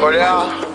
Olha.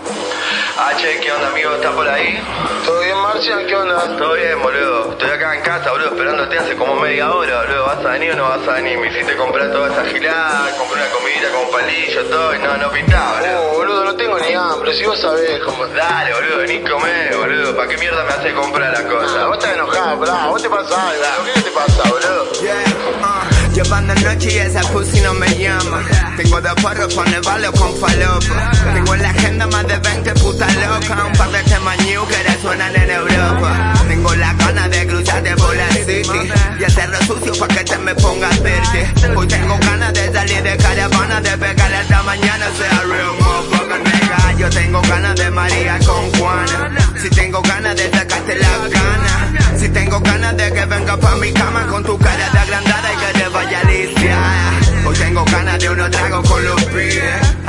Ah, che, ¿qué onda, amigo? ¿Estás por ahí? ¿todo bien Marcial? ¿Qué onda? Todo bien, boludo. Estoy acá en casa, boludo, esperándote hace como media hora, boludo. ¿Vas a venir o no vas a venir? Me hiciste comprar toda esa gilada, compré una comidita con palillo, todo, y no, no pintaba, boludo. Oh, boludo, no tengo ni hambre, si vos sabés cómo... Dale, boludo, vení a comer, boludo. ¿Para qué mierda me haces comprar las Ah, cosas? vos estás enojado, bro, vos te pasa algo, ¿qué te pasa, boludo? Yeah, uh, Llevando noche y esa pussy no me llama. Tengo dos porros con el balo con falopa. Tengo en la agenda más de 20 putas locas. Un par de temas new que resuenan en Europa. Tengo la ganas de cruzarte por la city. Y hacerlo sucio pa' que te me pongas verde. Hoy tengo ganas de salir de caravana. De pegarle hasta mañana, sea real. Yo tengo ganas de María con Juana. Si tengo ganas de sacarte la ganas. Si tengo ganas de que venga pa' mi cama con tu cara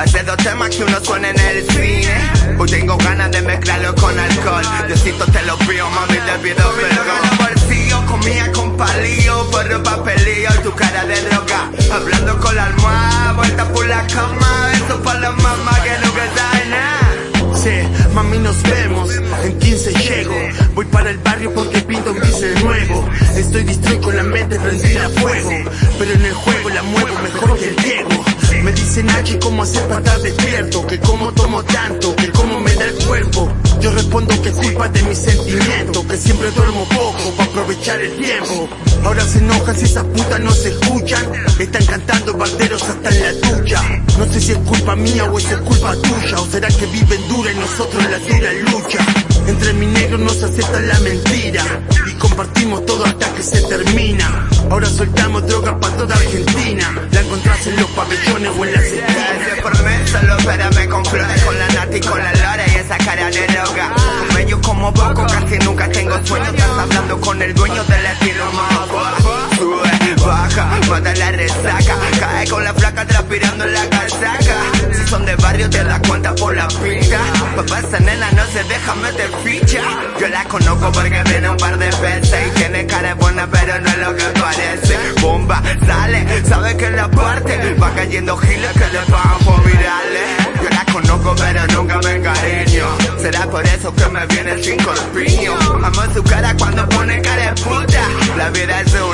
Hacer dos temas que uno suene en el cine. Hoy tengo ganas de mezclarlo con alcohol. Diosito te lo pido, mami, te pido perdón. bolsillo, comía con palillo, porro papelillo tu cara de droga. Hablando con la almohada, vuelta por la cama. Eso para la mamá que nunca sabe nada. Sí, mami nos vemos, en 15 llego Voy para el barrio porque pinto un piso nuevo Estoy distraído con la mente prendida a fuego Pero en el juego la muevo mejor que el Diego Me dicen H cómo hacer para estar despierto Que cómo tomo tanto, que cómo me da el cuerpo Yo respondo que es culpa de mis sentimientos Que siempre duermo poco para aprovechar el tiempo. Ahora se enojan si esas putas no se escuchan. Están cantando barderos hasta en la ducha. No sé si es culpa mía o es culpa tuya O será que viven dura y nosotros la dura lucha. Entre mi negro nos acepta la mentira Y compartimos todo hasta que se termina. Ahora soltamos droga para toda Argentina La los pabellones o en las esquinas Gracias por mí, solo espérame con flores Con la nati, con la lora y esa cara de loca. Ellos como poco, casi nunca tengo sueño. Estás hablando con el dueño del estilo más Sube, baja, mata la resaca. Cae con la flaca transpirando en la casaca. Si son de barrio te das cuenta por la pinta Papá esa nena no se deja meter ficha. Yo la conozco porque viene un par de veces Y tiene cara buena pero sale, sabe que la parte Va cayendo giles que le por virales Yo la conozco pero nunca me encariño. Será por eso que me viene sin corpiño Amo su cara cuando pone cara de puta. La vida es una bien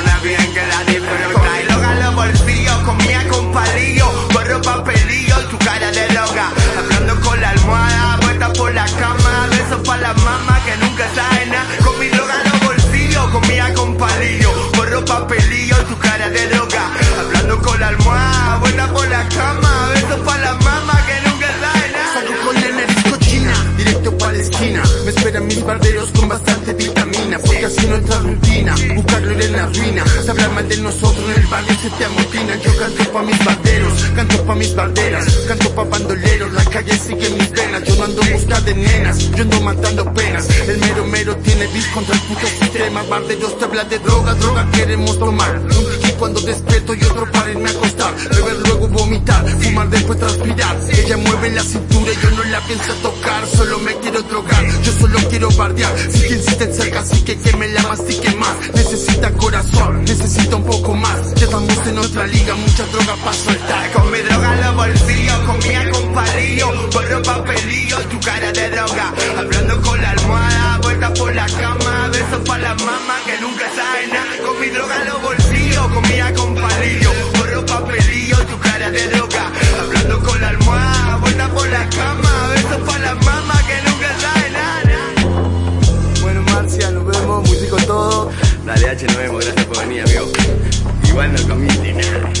entra rutina, buscar gloria en la ruina. Se habla mal de nosotros en el barrio se te amotina Yo canto pa' mis barderos, canto pa' mis barderas Canto pa' bandoleros, la calle sigue mis venas Yo no ando en busca de nenas, yo ando matando penas. El mero mero tiene bis contra el puto sistema. Barderos te hablan de droga, droga queremos tomar cuando despierto y otro para irme a acostar. Beber luego vomitar, fumar después transpirar. Ella mueve la cintura y yo no la pienso tocar Solo me quiero drogar, yo solo quiero bardear Si que insisten cerca, así que que me la mastique más. Necesita corazón, necesita un poco más. Ya estamos en otra liga, mucha droga para soltar. Con mi droga en los bolsillos, comía con palillo Borro papelillo tu cara de droga. Hablando con la almohada, vuelta por la cama Besos pa' la mamá que nunca sabe nada. Con mi droga comía con palillo Borro papelillo tu cara de droga Hablando con la almohada, vuelta por la cama Besos pa' la mamá que nunca sabe nada Bueno Marcia, nos vemos, muy rico todo. Dale, H, nos vemos. Gracias por venir, amigo. Igual no comiste nada.